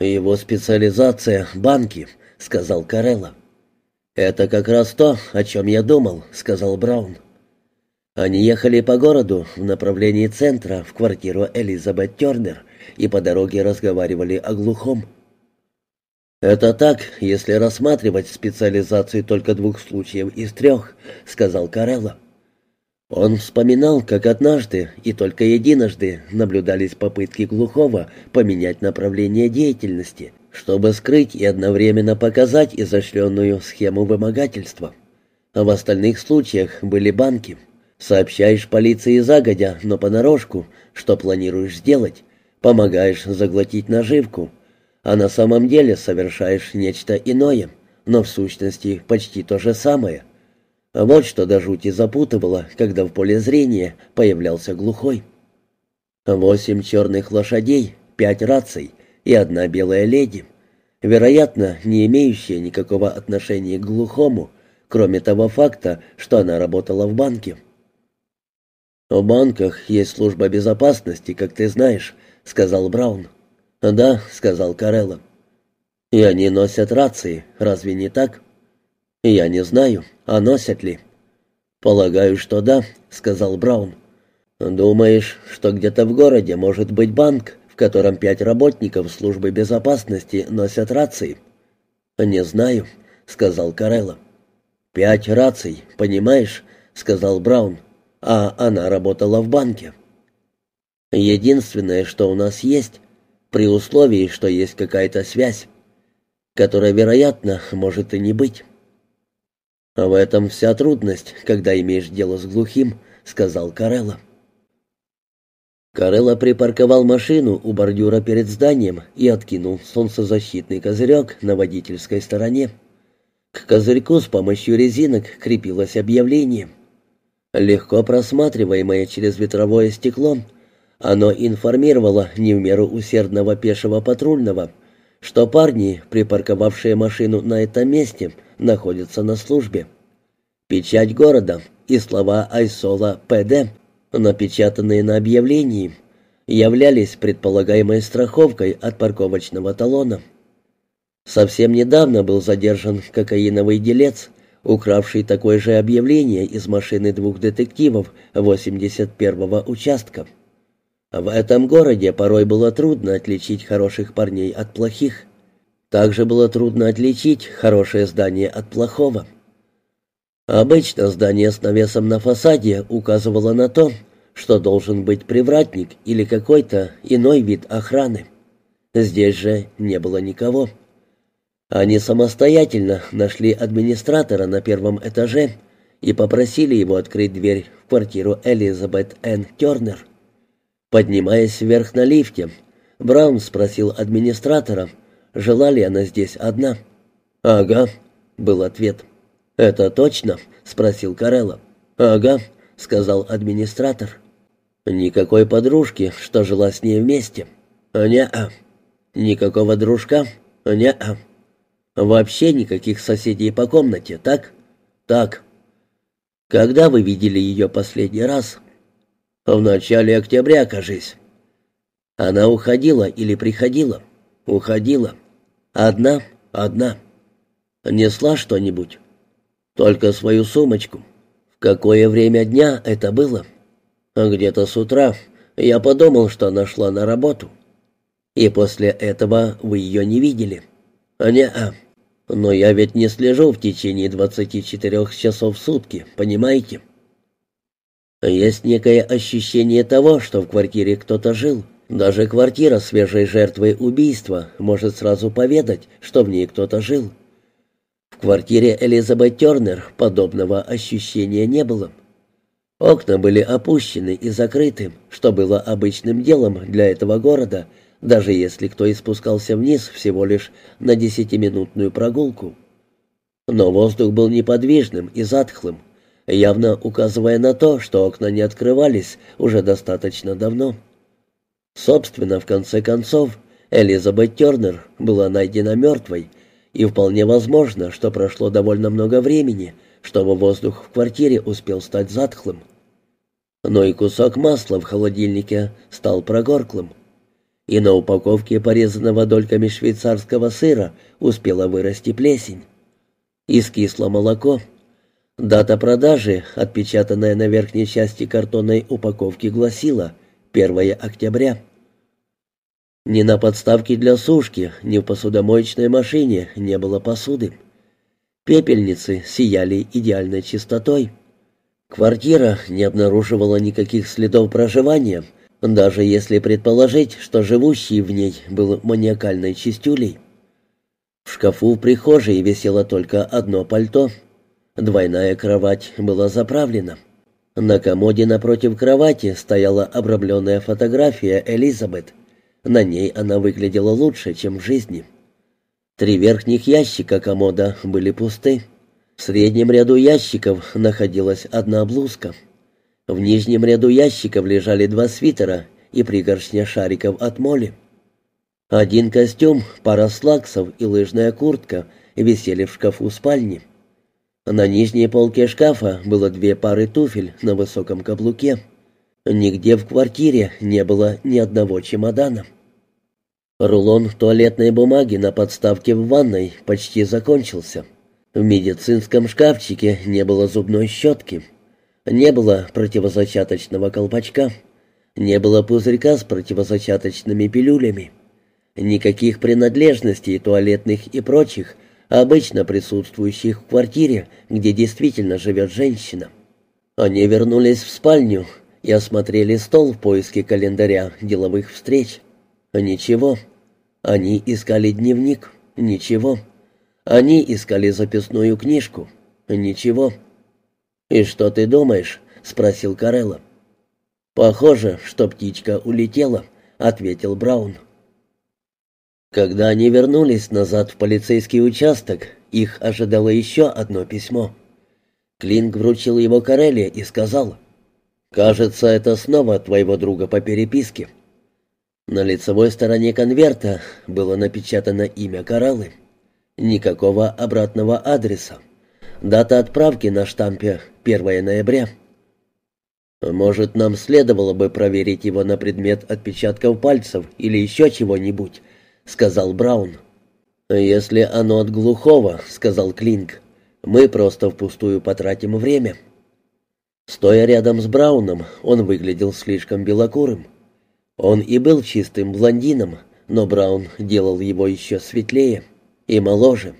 «Его специализация — банки», — сказал Карелла. «Это как раз то, о чем я думал», — сказал Браун. Они ехали по городу в направлении центра в квартиру Элизабет Тернер и по дороге разговаривали о глухом. «Это так, если рассматривать специализацию только двух случаев из трех», — сказал Карелла. Он вспоминал, как однажды и только единожды наблюдались попытки глухого поменять направление деятельности, чтобы скрыть и одновременно показать изощренную схему вымогательства. А в остальных случаях были банки. Сообщаешь полиции загодя, но понарошку, что планируешь сделать, помогаешь заглотить наживку, а на самом деле совершаешь нечто иное, но в сущности почти то же самое – вот что до жути запутывало, когда в поле зрения появлялся глухой. Восемь черных лошадей, пять раций и одна белая леди, вероятно, не имеющая никакого отношения к глухому, кроме того факта, что она работала в банке. «В банках есть служба безопасности, как ты знаешь», — сказал Браун. «Да», — сказал Карелла. «И они носят рации, разве не так?» «Я не знаю, а носят ли?» «Полагаю, что да», — сказал Браун. «Думаешь, что где-то в городе может быть банк, в котором пять работников службы безопасности носят рации?» «Не знаю», — сказал Карелла. «Пять раций, понимаешь?» — сказал Браун. «А она работала в банке». «Единственное, что у нас есть, при условии, что есть какая-то связь, которая, вероятно, может и не быть». «В этом вся трудность, когда имеешь дело с глухим», — сказал Карелла. Карелла припарковал машину у бордюра перед зданием и откинул солнцезащитный козырек на водительской стороне. К козырьку с помощью резинок крепилось объявление. Легко просматриваемое через ветровое стекло, оно информировало не в меру усердного пешего патрульного, что парни, припарковавшие машину на этом месте, — находится на службе. Печать города и слова Айсола ПД, напечатанные на объявлении, являлись предполагаемой страховкой от парковочного талона. Совсем недавно был задержан кокаиновый делец, укравший такое же объявление из машины двух детективов 81-го участка. В этом городе порой было трудно отличить хороших парней от плохих. Также было трудно отличить хорошее здание от плохого. Обычно здание с навесом на фасаде указывало на то, что должен быть привратник или какой-то иной вид охраны. Здесь же не было никого. Они самостоятельно нашли администратора на первом этаже и попросили его открыть дверь в квартиру Элизабет Н. Тернер. Поднимаясь вверх на лифте, Браун спросил администратора, жила ли она здесь одна. «Ага», — был ответ. «Это точно?» — спросил Карелла. «Ага», — сказал администратор. «Никакой подружки, что жила с ней вместе?» «Не-а». «Никакого дружка?» «Не-а». «Вообще никаких соседей по комнате, так?» «Так». «Когда вы видели ее последний раз?» «В начале октября, кажись». «Она уходила или приходила?» «Уходила». «Одна, одна». «Несла что-нибудь?» «Только свою сумочку». «В какое время дня это было?» «Где-то с утра. Я подумал, что она шла на работу». «И после этого вы ее не видели?» «Не-а. Но я ведь не слежу в течение 24 часов в сутки, понимаете?» «Есть некое ощущение того, что в квартире кто-то жил». Даже квартира свежей жертвы убийства может сразу поведать, что в ней кто-то жил. В квартире Элизабет Тернер подобного ощущения не было. Окна были опущены и закрыты, что было обычным делом для этого города, даже если кто и спускался вниз всего лишь на десятиминутную прогулку. Но воздух был неподвижным и затхлым, явно указывая на то, что окна не открывались уже достаточно давно. Собственно, в конце концов, Элизабет Тернер была найдена мертвой, и вполне возможно, что прошло довольно много времени, чтобы воздух в квартире успел стать затхлым. Но и кусок масла в холодильнике стал прогорклым. и на упаковке порезанного дольками швейцарского сыра успела вырасти плесень. Искисло молоко. Дата продажи, отпечатанная на верхней части картонной упаковки, гласила 1 октября. Ни на подставке для сушки, ни в посудомоечной машине не было посуды. Пепельницы сияли идеальной чистотой. Квартира не обнаруживала никаких следов проживания, даже если предположить, что живущий в ней был маниакальной чистюлей. В шкафу в прихожей висело только одно пальто. Двойная кровать была заправлена. На комоде напротив кровати стояла обрамленная фотография Элизабет. На ней она выглядела лучше, чем в жизни. Три верхних ящика комода были пусты. В среднем ряду ящиков находилась одна блузка. В нижнем ряду ящиков лежали два свитера и пригоршня шариков от моли. Один костюм, пара слаксов и лыжная куртка висели в шкафу спальни. На нижней полке шкафа было две пары туфель на высоком каблуке. Нигде в квартире не было ни одного чемодана. Рулон туалетной бумаги на подставке в ванной почти закончился. В медицинском шкафчике не было зубной щетки. Не было противозачаточного колпачка. Не было пузырька с противозачаточными пилюлями. Никаких принадлежностей туалетных и прочих, обычно присутствующих в квартире, где действительно живет женщина. Они вернулись в спальню и осмотрели стол в поиске календаря деловых встреч. Ничего. Они искали дневник. Ничего. Они искали записную книжку. Ничего. «И что ты думаешь?» — спросил Карелла. «Похоже, что птичка улетела», — ответил Браун. Когда они вернулись назад в полицейский участок, их ожидало еще одно письмо. Клинк вручил его Карелле и сказал, «Кажется, это снова твоего друга по переписке». На лицевой стороне конверта было напечатано имя Кораллы. Никакого обратного адреса. Дата отправки на штампе 1 ноября. «Может, нам следовало бы проверить его на предмет отпечатков пальцев или еще чего-нибудь», — сказал Браун. «Если оно от глухого», — сказал Клинк, — «мы просто впустую потратим время». Стоя рядом с Брауном, он выглядел слишком белокурым. Он и был чистым блондином, но Браун делал его еще светлее и моложе,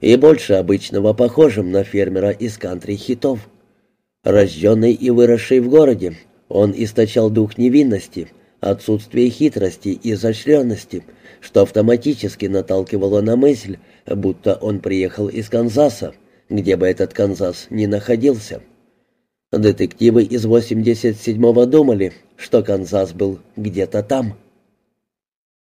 и больше обычного похожим на фермера из кантри-хитов. Рожденный и выросший в городе, он источал дух невинности, отсутствие хитрости и изощренности — что автоматически наталкивало на мысль, будто он приехал из Канзаса, где бы этот Канзас ни находился. Детективы из 87-го думали, что Канзас был где-то там.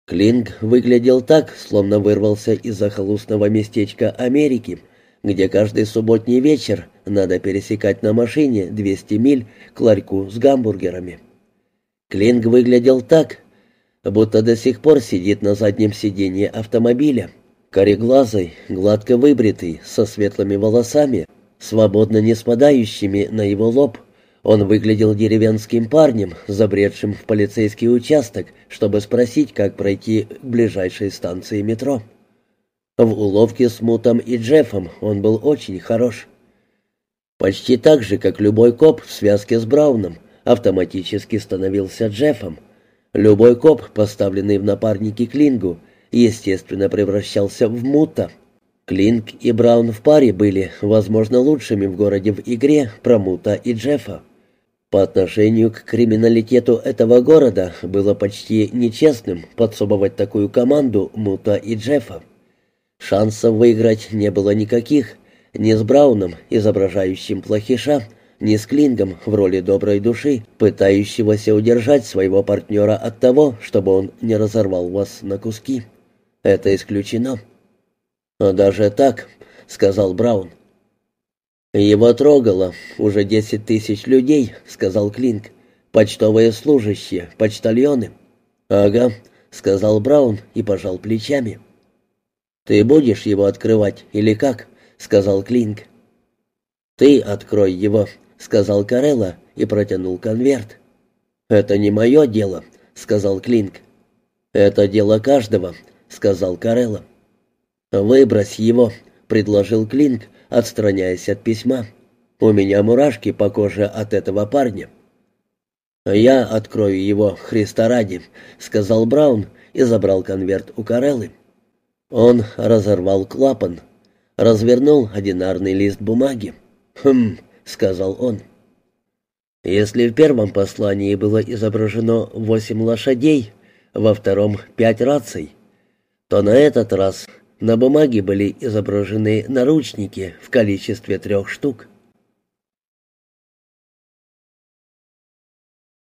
Клинг выглядел так, словно вырвался из захолустного местечка Америки, где каждый субботний вечер надо пересекать на машине 200 миль к ларьку с гамбургерами. Клинг выглядел так, будто до сих пор сидит на заднем сиденье автомобиля. Кореглазый, гладко выбритый, со светлыми волосами, свободно не спадающими на его лоб. Он выглядел деревенским парнем, забредшим в полицейский участок, чтобы спросить, как пройти к ближайшей станции метро. В уловке с Мутом и Джеффом он был очень хорош. Почти так же, как любой коп в связке с Брауном, автоматически становился Джеффом. Любой коп, поставленный в напарники Клингу, естественно, превращался в мута. Клинг и Браун в паре были, возможно, лучшими в городе в игре про Мута и Джеффа. По отношению к криминалитету этого города было почти нечестным подсобовать такую команду Мута и Джеффа. Шансов выиграть не было никаких, ни с Брауном, изображающим плохиша, не с Клингом в роли доброй души, пытающегося удержать своего партнера от того, чтобы он не разорвал вас на куски. Это исключено. «А «Даже так», — сказал Браун. «Его трогало уже десять тысяч людей», — сказал Клинг. «Почтовые служащие, почтальоны». «Ага», — сказал Браун и пожал плечами. «Ты будешь его открывать или как?» — сказал Клинг. «Ты открой его», — сказал Карелла и протянул конверт. «Это не мое дело», — сказал Клинк. «Это дело каждого», — сказал Карелла. «Выбрось его», — предложил Клинк, отстраняясь от письма. «У меня мурашки по коже от этого парня». «Я открою его, Христа ради», — сказал Браун и забрал конверт у Кареллы. Он разорвал клапан, развернул одинарный лист бумаги. «Хм», — сказал он. Если в первом послании было изображено восемь лошадей, во втором — пять раций, то на этот раз на бумаге были изображены наручники в количестве трех штук.